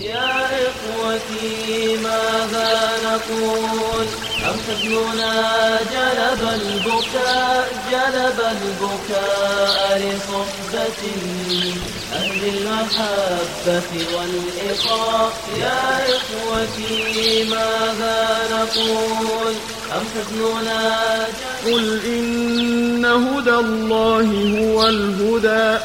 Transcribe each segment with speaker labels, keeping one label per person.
Speaker 1: يا إخوتي ماذا نقول؟ أم حزننا جلب البكاء؟ جلب البكاء لصحبة أهل المحبة والإخاء يا إخوتي ماذا نقول؟ أم حزننا
Speaker 2: قل إن هدى الله هو الهدى.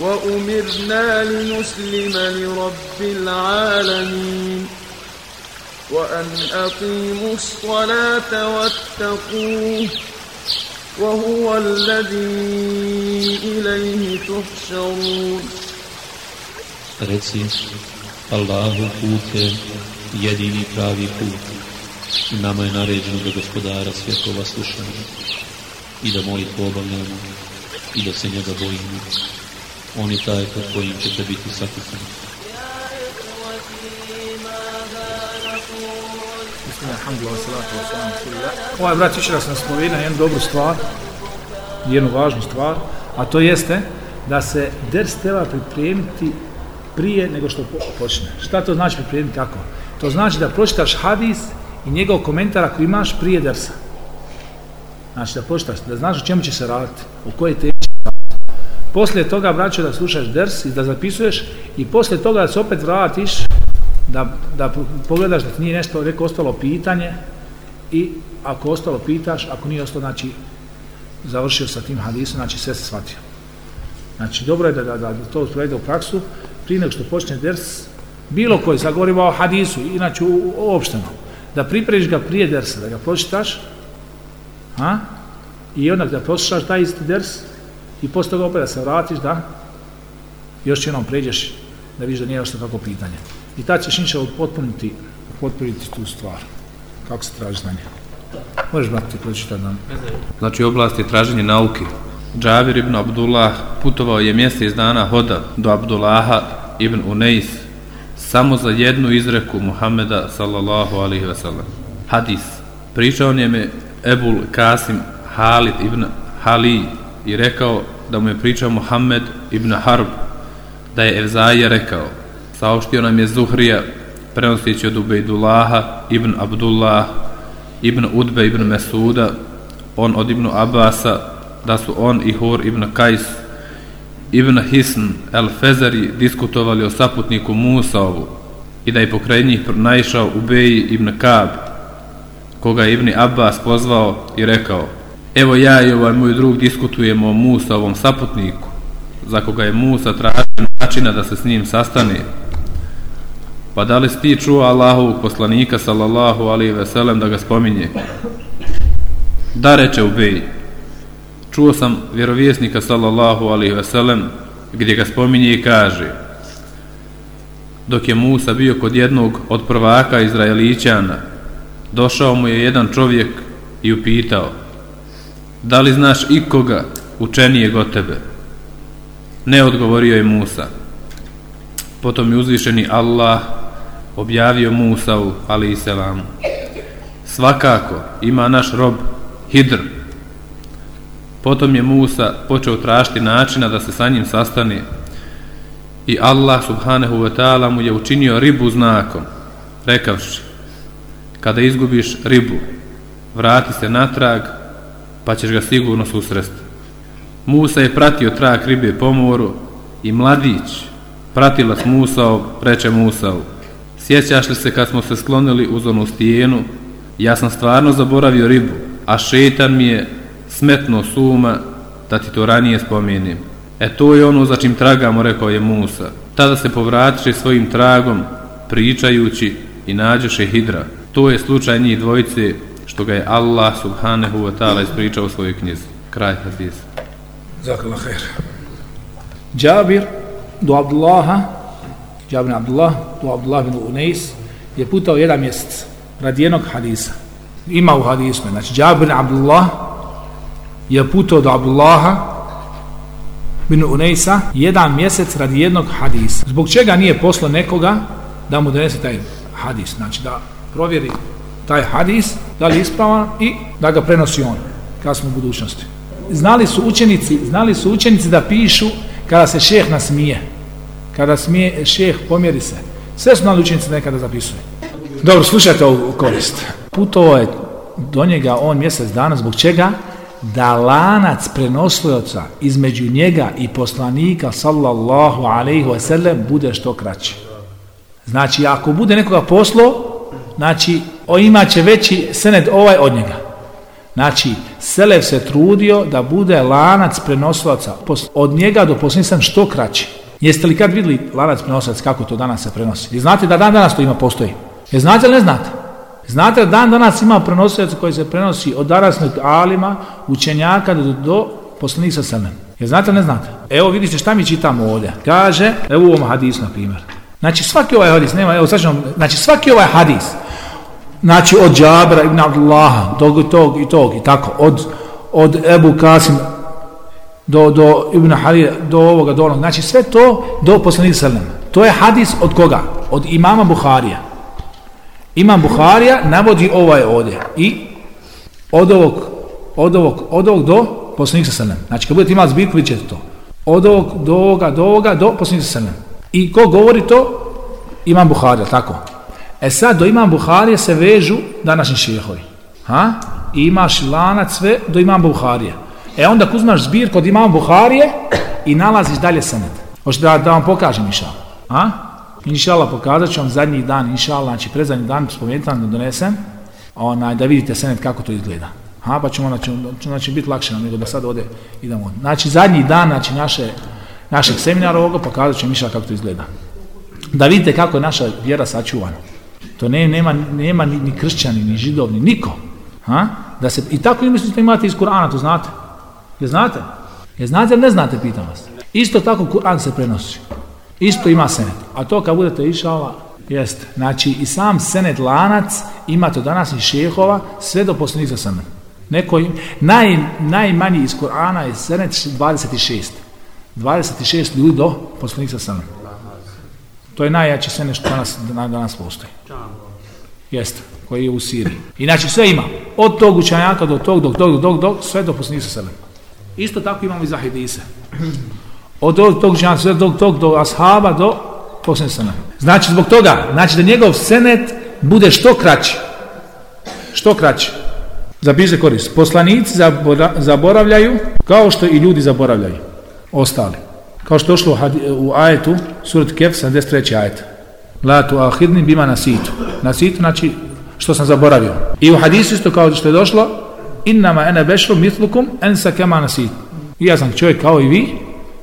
Speaker 2: وأمرنا لنسلم لرب العالمين وأن أقيموا الصلاة واتقوه وهو الذي إليه تحشرون
Speaker 3: Reci, Allahu put je jedini pravi put. Nama je naređeno da gospodara svjetova slušamo i da molitvu obavljamo i da se njega bojimo. On je taj pod kojim ćete biti sakupani.
Speaker 4: Ovaj brat više sam spomenuo jednu dobru stvar, jednu važnu stvar, a to jeste da se ders treba pripremiti prije nego što počne. Šta to znači pripremiti kako? To znači da pročitaš hadis i njegov komentar ako imaš prije dersa. Znači da pročitaš, da znaš o čemu će se raditi, u kojoj temi. Poslije toga, braćo, da slušaš ders i da zapisuješ i poslije toga da se opet vratiš da, da pogledaš da ti nije nešto rekao ostalo pitanje i ako ostalo pitaš, ako nije ostalo, znači završio sa tim hadisom, znači sve se shvatio. Znači, dobro je da, da, da to sprovede u praksu, prije nego što počne ders, bilo koji, sad govorimo o hadisu, inače uopšteno, da pripremiš ga prije dersa, da ga pročitaš, a? i onda da poslušaš taj isti ders, i posle toga opet da se vratiš, da još jednom pređeš, da vidiš da nije što kako pitanje. I ta ćeš inša potpuniti, potpuniti tu stvar. Kako se traži znanje? Možeš, brati, pročitati nam.
Speaker 5: Znači, oblast je traženje nauke. Džavir ibn Abdullah putovao je mjesec dana hoda do Abdullaha ibn Unais samo za jednu izreku Muhameda sallallahu alaihi ve sellem. Hadis. Pričao je me Ebul Kasim Halid ibn Hali i rekao da mu je pričao Muhammed ibn Harb da je Evzaje rekao saopštio nam je Zuhrija prenostići od Ubejdullaha ibn Abdullah ibn Udbe ibn Mesuda on od ibn Abasa da su on i Hur ibn Kajs ibn Hisn el Fezari diskutovali o saputniku Musaovu i da je pokraj njih naišao Ubej ibn Kab koga je ibn Abbas pozvao i rekao evo ja i ovaj moj drug diskutujemo o Musa ovom saputniku za koga je Musa tražio načina da se s njim sastane Pa da li si ti čuo Allahovog poslanika sallallahu alaihi ve sellem da ga spominje? Da reče Ubej. Čuo sam vjerovjesnika sallallahu alaihi ve sellem gdje ga spominje i kaže Dok je Musa bio kod jednog od prvaka Izraelićana, došao mu je jedan čovjek i upitao Da li znaš ikoga učenije od tebe? Ne odgovorio je Musa. Potom je uzvišeni Allah objavio Musau, ali i selamu. Svakako ima naš rob Hidr. Potom je Musa počeo tražiti načina da se sa njim sastane i Allah subhanahu wa ta'ala mu je učinio ribu znakom, rekavši kada izgubiš ribu, vrati se natrag, pa ćeš ga sigurno susresti. Musa je pratio trag ribe po moru i mladić, pratilac Musao, reče Musao, Sjećaš li se kad smo se sklonili uz onu stijenu? Ja sam stvarno zaboravio ribu, a šetan mi je smetno suma da ti to ranije spomenim. E to je ono za čim tragamo, rekao je Musa. Tada se povratiše svojim tragom, pričajući i nađeše hidra. To je slučaj njih dvojice, što ga je Allah subhanahu wa ta'ala ispričao u svojoj knjizi. Kraj hadis.
Speaker 4: Zakala khair. Džabir do Abdullaha Džabir Abdullah, to Abdullah bin Unais, je putao jedan mjesec radi jednog hadisa. Ima u hadisu, znači Džabir Abdullah je putao do Abdullaha bin Unaisa jedan mjesec radi jednog hadisa. Zbog čega nije poslo nekoga da mu donese taj hadis, znači da provjeri taj hadis, da li je ispravan i da ga prenosi on, kasno u budućnosti. Znali su učenici, znali su učenici da pišu kada se šeh nasmije. kada smije šeh pomjeri se. Sve su znali učenici nekada zapisuje. Dobro, slušajte ovu korist. Putovo je do njega on mjesec dana, zbog čega? Da lanac prenoslioca između njega i poslanika sallallahu alaihi wa sallam bude što kraći. Znači, ako bude nekoga poslo, znači, o ima će veći sened ovaj od njega. Znači, Selev se trudio da bude lanac prenosilaca od njega do poslanika što kraći. Jeste li kad vidjeli lanac prenosilac kako to danas se prenosi? I znate da dan danas to ima postoji? Je znate ili ne znate? Znate da dan danas ima prenosilac koji se prenosi od danasnog alima, učenjaka do, do poslanika sa Je znate ili ne znate? Evo vidite šta mi čitamo ovdje. Kaže, evo u ovom hadisu na primjer. Znači svaki ovaj hadis, nema, evo sad ćemo, znači svaki ovaj hadis, znači od Džabra ibn Abdullaha, do tog i tog i tako, od, od Ebu Kasim do, do Ibn Halil, do ovoga, do onog, znači sve to do poslanika sallam. To je hadis od koga? Od imama Buharija. Imam Buharija navodi ovaj ovdje i od ovog, od ovog, od ovog do poslanika sallam. Znači kad budete imali zbirku, vidjet ćete to. Od ovog, do ovoga, do ovoga, do poslanika sallam. I ko govori to? Imam Buharija, tako. E sad, do Imam Buharije se vežu današnji šehovi. Ha? I imaš lanac sve do Imam Buharije. E onda ako uzmaš zbir kod Imam Buharije i nalaziš dalje senet. Hoćete da, da vam pokažem inšala? Ha? Inšala pokazat ću vam zadnji dan, inšala, znači predzadnji dan spomenutam da donesem, onaj, da vidite sanad kako to izgleda. Ha, pa ćemo, znači, znači biti lakše nego da sad ode idemo. Znači zadnji dan, znači naše, našeg seminara ovoga pokazat ću inšala kako to izgleda. Da vidite kako je naša vjera sačuvana. To ne, nema, nema ni, ni kršćani, ni židovni, niko. Ha? Da se, I tako i mislite imate iz Kur'ana, to znate. Je znate? Je znate ili ne znate, pitam vas. Isto tako Kur'an se prenosi. Isto ima senet. A to kad budete išala, jeste. Znači i sam senet lanac ima to danas i šehova sve do poslanika senet. Neko, naj, najmanji iz Kur'ana je senet 26. 26 ljudi do poslanika senet. To je najjače sene što danas, danas postoji. Jeste, koji je u Siriji. Inače sve ima. Od tog učenjaka do tog, dok, dok, dok, dok, sve do poslanika senet. Isto tako imamo i za hadise. Od tog, tog učenjaka, sve tog, tog do ashaba do posljednje sana. Znači zbog toga, znači da njegov senet bude što kraći. Što kraći. Zapiše korist. Poslanici zaboravljaju kao što i ljudi zaboravljaju. Ostali. Kao što je došlo u ajetu, surat Kef, 73. ajet. La tu ahidni bima nasitu. Nasitu znači što sam zaboravio. I u hadisu isto kao što je došlo, innama ene bešru mitlukum ensa kema nasit. I ja sam čovjek kao i vi,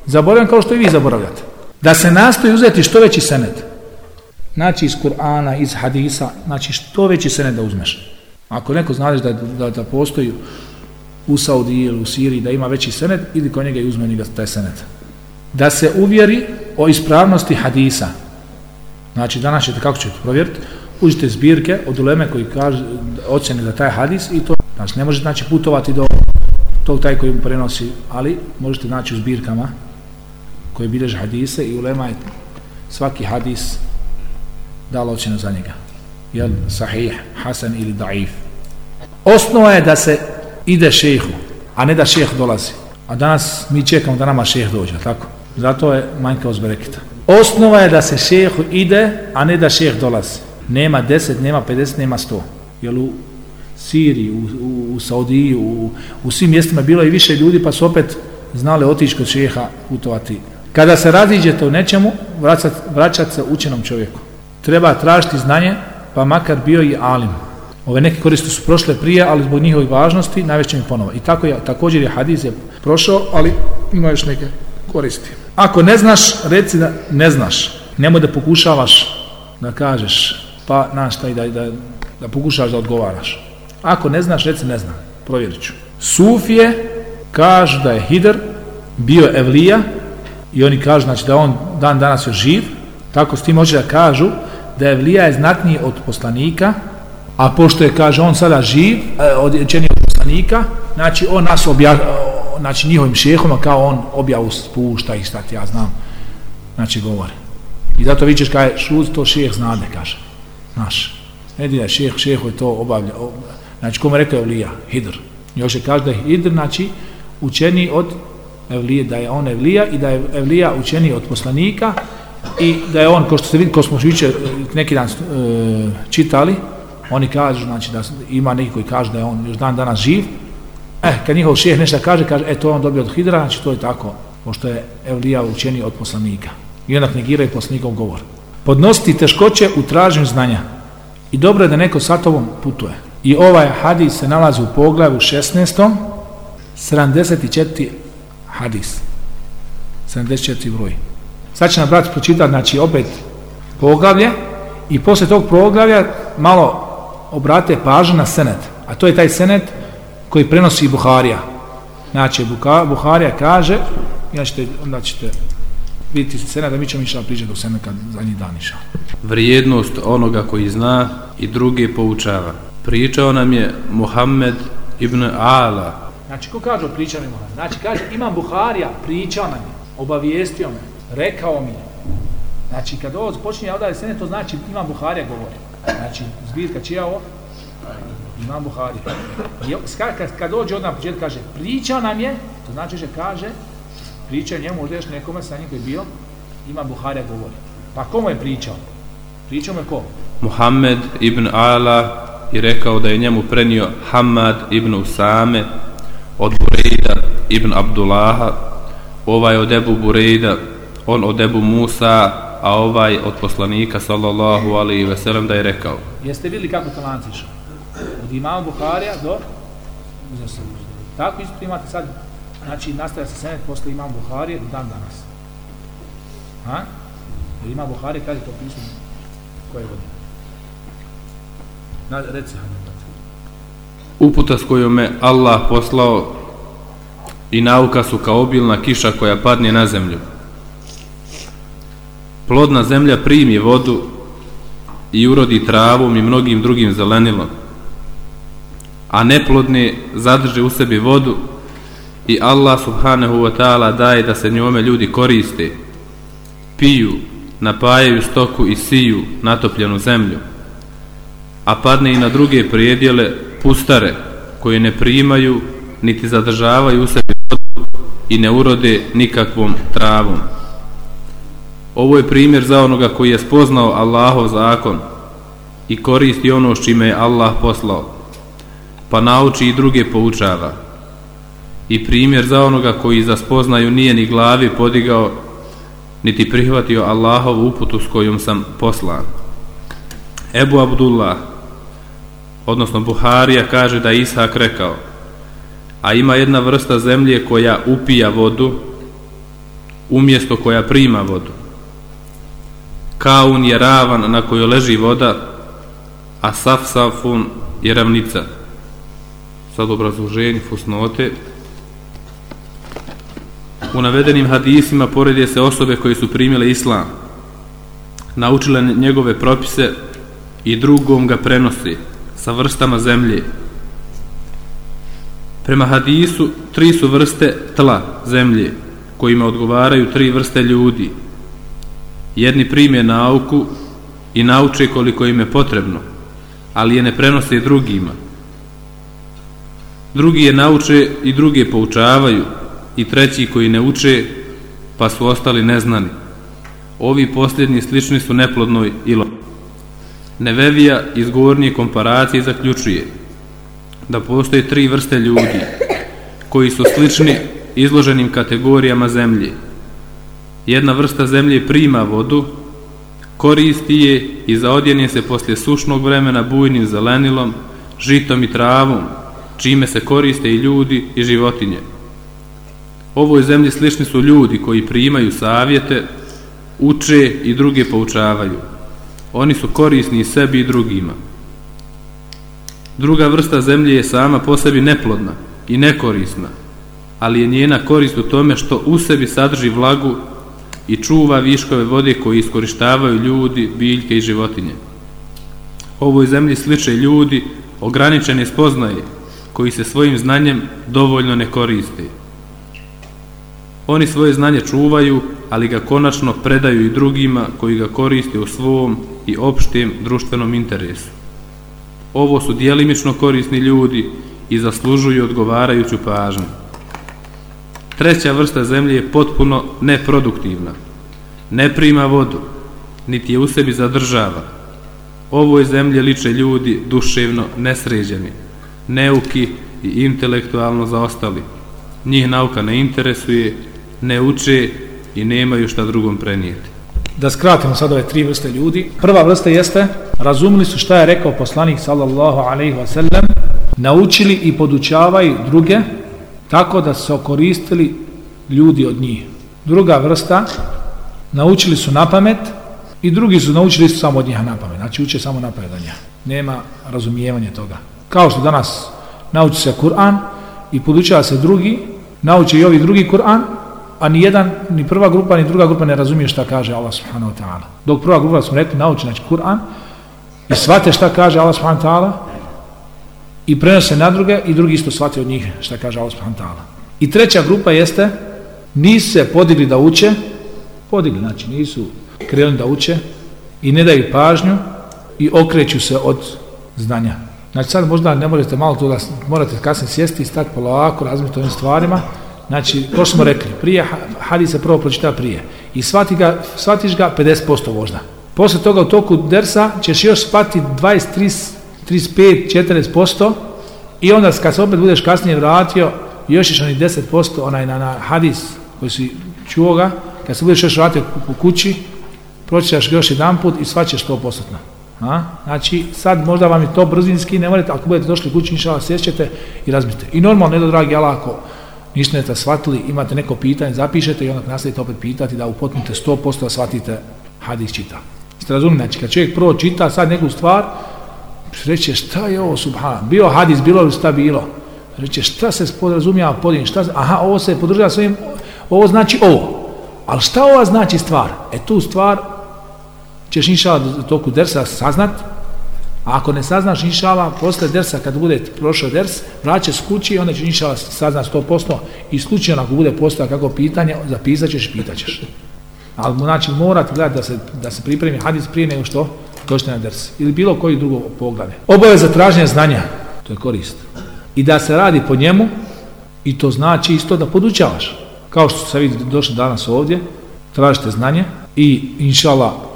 Speaker 4: zaboravljam kao što i vi zaboravljate. Da se nastoji uzeti što veći senet. Znači iz Kur'ana, iz hadisa, znači što veći senet da uzmeš. Ako neko znaš da, da, da postoji u Saudiji ili u Siriji da ima veći senet, ili kod njega i uzme njega taj senet. Da se uvjeri o ispravnosti hadisa. Znači danas ćete, kako ćete provjeriti, uđite zbirke od uleme koji kaže ocjeni da taj hadis i to Znači, ne možete znači, putovati do tog taj koji mu prenosi, ali možete naći u zbirkama koje bilježe hadise i ulema je svaki hadis dala ocjenu za njega. Jel sahih, hasan ili daif. Osnova je da se ide šehu, a ne da šeh dolazi. A danas mi čekamo da nama šeh dođe, tako? Zato je manjka ozberekita. Osnova je da se šehu ide, a ne da šeh dolazi. Nema 10, nema 50, nema 100. Jel u Siriji, u, u, u Saudiji, u, u svim mjestima bilo i više ljudi, pa su opet znali otići kod šeha putovati. Kada se raziđete u nečemu, vraćat, vraćat se učenom čovjeku. Treba tražiti znanje, pa makar bio i alim. Ove neke koriste su prošle prije, ali zbog njihove važnosti najveće mi ponovo. I tako je, također je hadis je prošao, ali ima još neke koristi. Ako ne znaš, reci da ne znaš. Nemoj da pokušavaš da kažeš, pa znaš taj, da, da, da pokušaš da odgovaraš. Ako ne znaš, reci ne znam. Provjerit ću. Sufije kažu da je Hidr bio Evlija i oni kažu znači, da on dan danas je živ. Tako s tim hoće da kažu da Evlija je znatniji od poslanika, a pošto je, kaže, on sada živ, e, od poslanika, znači on nas obja, znači njihovim šehom, kao on objavu spušta i šta ja znam, znači govori. I zato vidiš kaže, šuz to šeh znade, kaže, naš. Ne dira, šeh, šeho je to obavlja, Znači, kome rekao Evlija? Hidr. Još je kaže da je Hidr, znači, učeni od Evlije, da je on Evlija i da je Evlija učeni od poslanika i da je on, ko što se vidi, ko smo juče e, neki dan e, čitali, oni kažu, znači da ima neki koji kaže da je on još dan danas živ, eh, kad njihov šeh nešto kaže, kaže, e, to on dobio od Hidra, znači to je tako, pošto je Evlija učeni od poslanika. I onda negira i poslanikov govor. Podnositi teškoće u traženju znanja. I dobro je da neko sa tobom putuje. I ovaj hadis se nalazi u poglavu 16. 74 hadis. 74 broj. Sad će nam brat pročitati, znači opet poglavlje i posle tog poglavlja malo obrate pažnju na senet. A to je taj senet koji prenosi Buharija. Znači, Buharija kaže, ja ćete, onda ćete vidjeti senet, da mi ćemo išao pričati do seneta za njih dan išao.
Speaker 5: Vrijednost onoga koji zna i druge poučava. Pričao nam je Muhammed ibn Ala.
Speaker 4: Znači, ko kaže o pričanju Muhammed? Znači, kaže, imam Buharija, pričao nam je, obavijestio me, rekao mi je. Znači, kad ovo počinje odaj sene, to znači imam Buharija govori. Znači, zbirka čija ovo? Imam Buharija. I kad, kad dođe od na kaže, pričao nam je, to znači že kaže, priča njemu, možda još nekome sa njim koji je bio, ima Buharija govori. Pa komu je pričao? Pričao me ko?
Speaker 5: Muhammed ibn Ala i rekao da je njemu prenio Hamad ibn Usame od Bureida ibn Abdullaha, ovaj od Ebu Bureida, on od Ebu Musa, a ovaj od poslanika sallallahu alaihi ve sellem da je rekao.
Speaker 4: Jeste vidjeli kako to lanci išao? Od imama Buharija do Tako isto imate sad, znači nastaje se senet posle imam Buharije do dan danas. Ha? Jer ima Buharije, kaže to pismo koje godine? Na, reci,
Speaker 5: Uputa s kojom me Allah poslao i nauka su kao obilna kiša koja padne na zemlju. Plodna zemlja primi vodu i urodi travom i mnogim drugim zelenilom, a neplodni zadrže u sebi vodu i Allah subhanahu wa ta'ala daje da se njome ljudi koriste, piju, napajaju stoku i siju natopljenu zemlju, a padne i na druge prijedjele pustare koje ne primaju niti zadržavaju u sebi vodu i ne urode nikakvom travom. Ovo je primjer za onoga koji je spoznao Allahov zakon i koristi ono s čime je Allah poslao, pa nauči i druge poučava. I primjer za onoga koji za spoznaju nije ni glavi podigao, niti prihvatio Allahovu uputu s kojom sam poslan. Ebu Abdullah, odnosno Buharija, kaže da Ishak rekao, a ima jedna vrsta zemlje koja upija vodu, umjesto koja prima vodu. Kaun je ravan na kojoj leži voda, a Safsafun je ravnica. Sad obrazloženje fusnote. U navedenim hadisima poredje se osobe koje su primile islam, naučile njegove propise i drugom ga prenosi sa vrstama zemlje. Prema hadisu, tri su vrste tla zemlje, kojima odgovaraju tri vrste ljudi – jedni prime nauku i nauče koliko im je potrebno, ali je ne prenose drugima. Drugi je nauče i druge poučavaju i treći koji ne uče pa su ostali neznani. Ovi posljednji slični su neplodnoj ilo. Nevevija iz govornije komparacije zaključuje da postoje tri vrste ljudi koji su slični izloženim kategorijama zemlje jedna vrsta zemlje prima vodu, koristi je i zaodjenje se poslije sušnog vremena bujnim zelenilom, žitom i travom, čime se koriste i ljudi i životinje. Ovoj zemlji slični su ljudi koji primaju savjete, uče i druge poučavaju. Oni su korisni sebi i drugima. Druga vrsta zemlje je sama po sebi neplodna i nekorisna, ali je njena korist u tome što u sebi sadrži vlagu i čuva viškove vode koji iskorištavaju ljudi, biljke i životinje. Ovoj zemlji sliče ljudi ograničene spoznaje koji se svojim znanjem dovoljno ne koriste. Oni svoje znanje čuvaju, ali ga konačno predaju i drugima koji ga koriste u svom i opštem društvenom interesu. Ovo su dijelimično korisni ljudi i zaslužuju odgovarajuću pažnju. Treća vrsta zemlje je potpuno neproduktivna, ne prima vodu, niti je u sebi zadržava. Ovoj zemlji liče ljudi duševno nesređeni, neuki i intelektualno zaostali. Njih nauka ne interesuje, ne uče i nemaju šta drugom prenijeti.
Speaker 4: Da skratimo sad ove tri vrste ljudi. Prva vrsta jeste, razumili su šta je rekao poslanik sallallahu alaihi wasallam, naučili i podučavaju druge tako da se okoristili ljudi od njih. Druga vrsta, naučili su na pamet i drugi su naučili su samo od njih na pamet. Znači uče samo na pamet od njih. Nema razumijevanja toga. Kao što danas nauči se Kur'an i podučava se drugi, nauči i ovi drugi Kur'an, a ni jedan, ni prva grupa, ni druga grupa ne razumije šta kaže Allah subhanahu wa ta'ala. Dok prva grupa smo rekli nauči znači Kur'an i shvate šta kaže Allah subhanahu wa ta'ala i prenose na druge i drugi isto shvate od njih šta kaže Allah subhanahu wa ta'ala. I treća grupa jeste nisu se podigli da uče, podigli, znači nisu krenuli da uče i ne daju pažnju i okreću se od znanja. Znači sad možda ne možete malo to da morate kasnije sjesti i stati polako, razmišljati o ovim stvarima. Znači, ko smo rekli, prije hadis se prvo pročita prije i shvati ga, shvatiš ga 50% možda. Posle toga u toku dersa ćeš još shvatiti 20, 30, 35, 40% i onda kad se opet budeš kasnije vratio, još ćeš onih 10% onaj na, na hadis koji si čuo ga, kad se budeš još vratio u kući, pročitaš ga još jedan put i shvaćeš to postotno. A? Znači, sad možda vam je to brzinski, ne morate, ako budete došli kući, inšala, sjećete i razbite. I normalno, ne do dragi alako, ako ništa ne shvatili, imate neko pitanje, zapišete i onda nastavite opet pitati da upotnite 100% da shvatite hadis čita. Ste razumili? Znači, kad čovjek prvo čita sad neku stvar, reće šta je ovo subhan, bio hadis, bilo li šta bilo, reće šta se podrazumijava podin, šta se, aha, ovo se podržava svojim, ovo znači ovo, ali šta ova znači stvar? E tu stvar ćeš inšala toku dersa saznat, a ako ne saznaš inšala, posle dersa kad bude prošao ders, vraća s kući i onda ćeš inšala saznat 100% i slučajno ako bude postao kako pitanje, zapisat ćeš i pitat ćeš. Ali znači morate gledati da se, da se pripremi hadis prije nego što došte na ders. Ili bilo koji drugo poglade. Obaveza traženja znanja, to je korist. I da se radi po njemu, i to znači isto da podučavaš. Kao što se vi došli danas ovdje, tražite znanje i inšala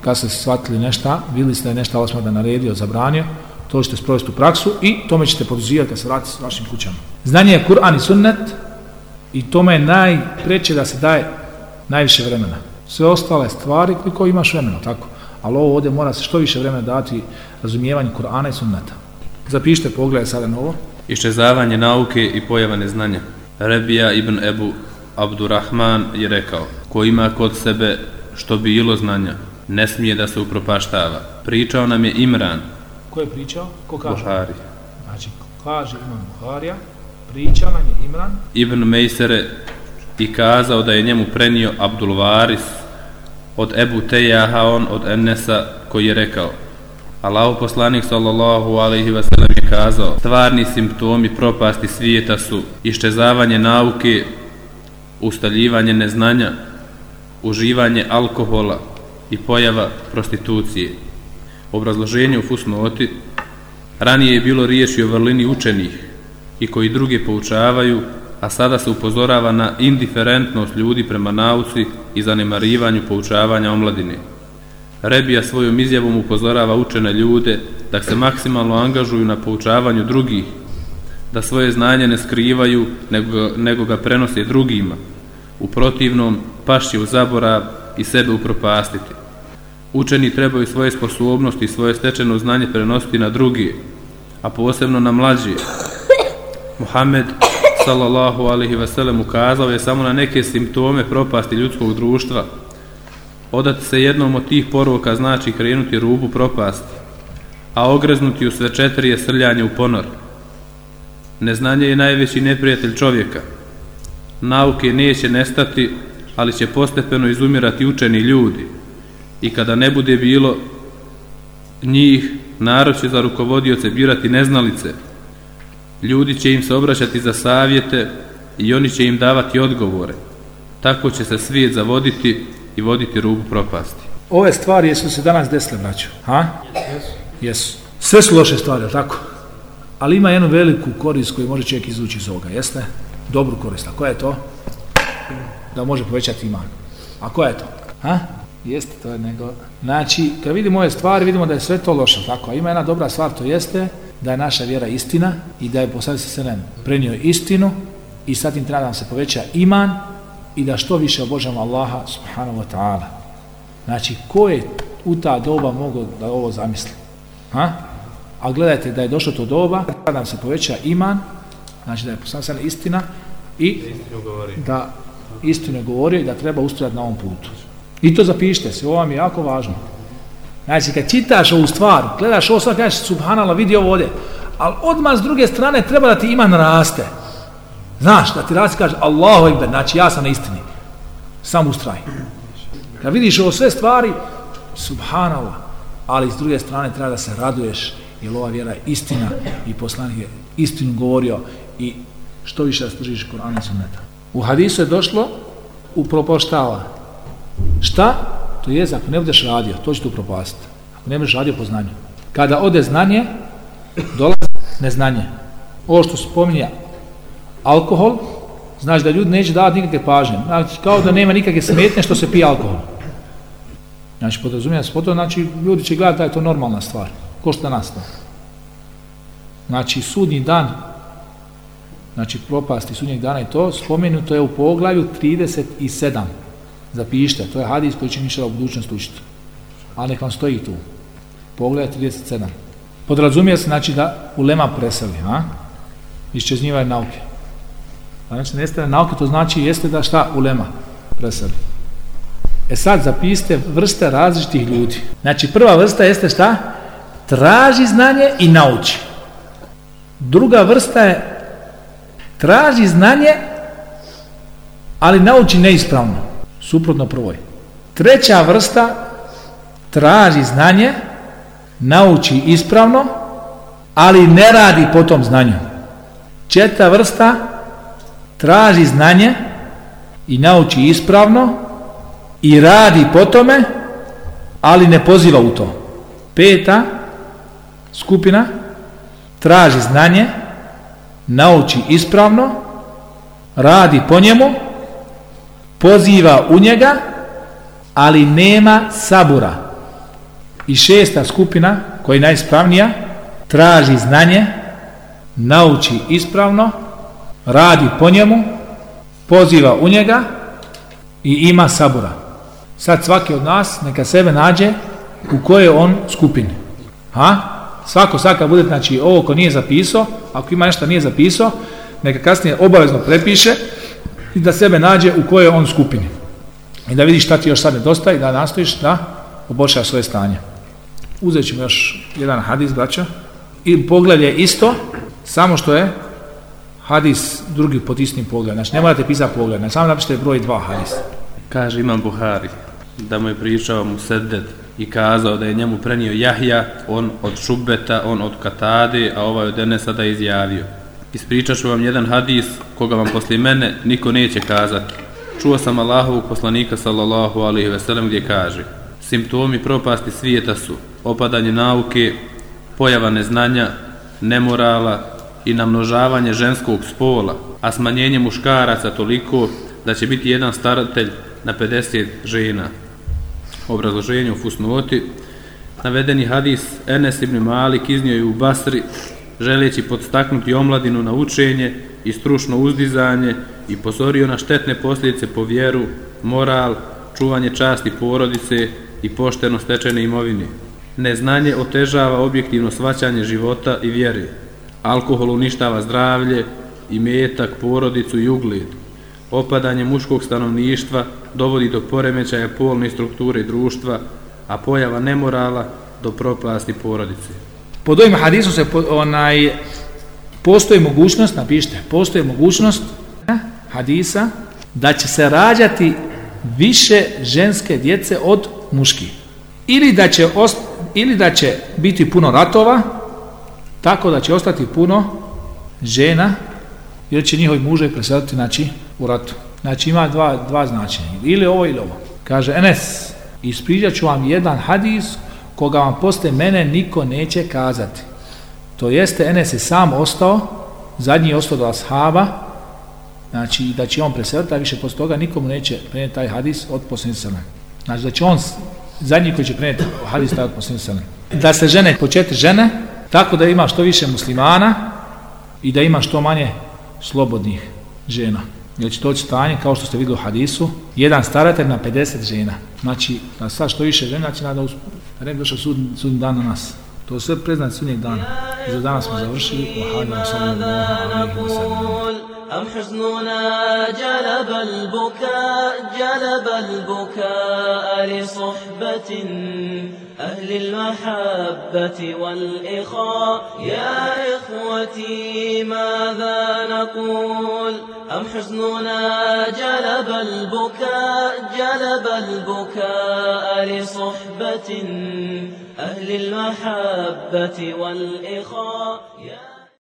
Speaker 4: kad ste shvatili nešta, vidjeli ste nešta Allah da naredio, zabranio, to ćete sprovesti u praksu i tome ćete poduzivati kad se vratite s vašim kućama. Znanje je Kur'an i sunnet i tome je najpreće da se daje najviše vremena. Sve ostale stvari koliko imaš vremena, tako. Ali ovo ovdje mora se što više vremena dati razumijevanju Kur'ana i sunneta. Zapišite pogled sada na ovo.
Speaker 5: Iščezavanje nauke i pojava neznanja. Rebija ibn Ebu Abdurrahman je rekao, ko ima kod sebe što bilo znanja, ne smije da se upropaštava. Pričao nam je Imran.
Speaker 4: Ko je pričao? Ko kaže?
Speaker 5: Buhari.
Speaker 4: Znači, kaže Imam Buharija, pričao nam je Imran.
Speaker 5: Ibn Mejsere i kazao da je njemu prenio Abdul Varis od Ebu Tejaha, on od Ennesa, koji je rekao Allahu poslanik sallallahu alaihi wa sallam je kazao stvarni simptomi propasti svijeta su iščezavanje nauke, ustaljivanje neznanja, uživanje alkohola, i pojava prostitucije. Obrazloženje u fusnoti ranije je bilo riječi o vrlini učenih i koji druge poučavaju, a sada se upozorava na indiferentnost ljudi prema nauci i zanemarivanju poučavanja omladine. Rebija svojom izjavom upozorava učene ljude da se maksimalno angažuju na poučavanju drugih, da svoje znanje ne skrivaju, nego, nego ga prenose drugima. U protivnom, pašće u zaborav i sebe upropastiti. Učeni trebaju svoje sposobnosti i svoje stečeno znanje prenositi na drugi, a posebno na mlađi. Muhammed sallallahu alaihi ve sellem ukazao je samo na neke simptome propasti ljudskog društva. Odati se jednom od tih poruka znači krenuti rubu propasti, a ogreznuti u sve četiri je srljanje u ponor. Neznanje je najveći neprijatelj čovjeka. Nauke neće nestati, ali će postepeno izumirati učeni ljudi – i kada ne bude bilo njih, narod će za rukovodioce birati neznalice. Ljudi će im se obraćati za savjete i oni će im davati odgovore. Tako će se svijet zavoditi i voditi rubu propasti.
Speaker 4: Ove stvari jesu se danas desile, braću? Ha? Jesu. Jesu. Sve su loše stvari, tako? Ali ima jednu veliku korist koju može čovjek izvući iz ovoga, jeste? Dobru korist. A koja je to? Da može povećati iman. A koja je to? Ha? Jeste to je nego. Znači, kad vidimo ove stvari, vidimo da je sve to loše, tako? A ima jedna dobra stvar, to jeste da je naša vjera istina i da je poslanik se selem prenio istinu i sad im treba da se poveća iman i da što više obožamo Allaha subhanahu wa ta'ala. Znači, ko je u ta doba mogao da ovo zamisli? Ha? A gledajte da je došlo to doba, da nam se poveća iman, znači da je poslanik istina i da istinu govori da treba ustrajati na ovom putu. I to zapišite se, ovo vam je jako važno. Znači, kad čitaš ovu stvar, gledaš ovo stvar, kažeš, subhanallah, vidi ovo ovdje, ali odmah s druge strane treba da ti iman raste. Znaš, da ti raste, kaže, Allahu ekber, znači ja sam na istini. Sam ustraj. Kad vidiš ovo sve stvari, subhanallah, ali s druge strane treba da se raduješ, jer ova vjera je istina i poslanik je istinu govorio i što više da služiš Kur'an i Sunneta. U hadisu je došlo u propoštava. Šta? To je ako ne budeš radio, to će tu upropastiti. Ako ne budeš radio po znanju. Kada ode znanje, dolazi neznanje. Ovo što spominja alkohol, znači da ljudi neće davati nikakve pažnje. Znači, kao da nema nikakve smetnje što se pije alkohol. Znači, podrazumijena se potom, znači, ljudi će gledati da je to normalna stvar. Ko što nas to? Znači, sudnji dan, znači, propasti sudnjeg dana i to, spomenuto je u poglavlju 37. Zapišite, to je hadis koji će mišljala u budućnost učiti. A nek vam stoji tu. Poglavlje 37. Podrazumije se, znači, da ulema preseli, a? Iščeznjivaju nauke. Znači, nestane nauke, to znači jeste da šta ulema preseli. E sad zapiste vrste različitih ljudi. Znači prva vrsta jeste šta? Traži znanje i nauči. Druga vrsta je traži znanje, ali nauči neispravno. Suprotno prvoj. Treća vrsta traži znanje, nauči ispravno, ali ne radi po tom znanju. Četa vrsta traži znanje i nauči ispravno, i radi po tome, ali ne poziva u to. Peta skupina traži znanje, nauči ispravno, radi po njemu, poziva u njega, ali nema sabura. I šesta skupina, koja je najispravnija, traži znanje, nauči ispravno, radi po njemu, poziva u njega i ima sabura sad svaki od nas neka sebe nađe u koje on skupini. Ha? Svako svaka bude, znači ovo ko nije zapisao, ako ima nešto nije zapisao, neka kasnije obavezno prepiše i da sebe nađe u kojoj on skupini. I da vidiš šta ti još sad nedostaje da nastojiš da poboljšaš svoje stanje. Uzet ćemo još jedan hadis, braća. I pogled je isto, samo što je hadis drugi pod istim pogledom. Znači ne morate pisati pogled, samo napišite broj dva hadis.
Speaker 5: Kaže Imam Buhari, da mu je pričao mu Sedded i kazao da je njemu prenio Jahja, on od Šubeta, on od Katade, a ovaj od Enesa da je izjavio. Ispričat ću vam jedan hadis koga vam posle mene niko neće kazati. Čuo sam Allahovog poslanika sallallahu alaihi veselem gdje kaže Simptomi propasti svijeta su opadanje nauke, pojava neznanja, nemorala i namnožavanje ženskog spola, a smanjenje muškaraca toliko da će biti jedan staratelj na 50 žena obrazloženju Fusnoti, navedeni hadis Enes ibn Malik iznio je u Basri, želeći podstaknuti omladinu na učenje i stručno uzdizanje i pozorio na štetne posljedice po vjeru, moral, čuvanje časti porodice i pošteno stečene imovine. Neznanje otežava objektivno svaćanje života i vjere. Alkohol uništava zdravlje i metak, porodicu i ugled. Opadanje muškog stanovništva dovodi do poremećaja polne strukture društva, a pojava nemorala do propasti porodice.
Speaker 4: Pod ovim hadisom se onaj, postoji mogućnost, napišite, postoji mogućnost hadisa da će se rađati više ženske djece od muški. Ili da će, ost, ili da će biti puno ratova, tako da će ostati puno žena, jer će njihovi muže preseliti znači, u ratu. Znači ima dva, dva značenja. Ili ovo ili ovo. Kaže Enes, ispričat ću vam jedan hadis koga vam posle mene niko neće kazati. To jeste, Enes je sam ostao, zadnji je ostao do ashaba, znači da će on preseliti, a više posle toga nikomu neće prenijeti taj hadis od posljednje Znači da će on zadnji koji će prenijeti hadis taj od posljednog sallam. Da se žene po četiri žene, tako da ima što više muslimana i da ima što manje slobodnih žena. Jer će doći stanje, kao što ste vidjeli u hadisu, jedan staratelj na 50 žena. Znači, da sad što više žena, znači nada bi došao sud, sudni dan na nas. To sve preznat sudnjeg dana. Za danas smo završili. Wa sallallahu alaihi wa sallam.
Speaker 1: أم حزننا جلب البكاء جلب البكاء لصحبة أهل المحبة والإخاء. يا إخوتي ماذا نقول؟ أم حزننا جلب البكاء جلب البكاء لصحبة أهل المحبة والإخاء. يا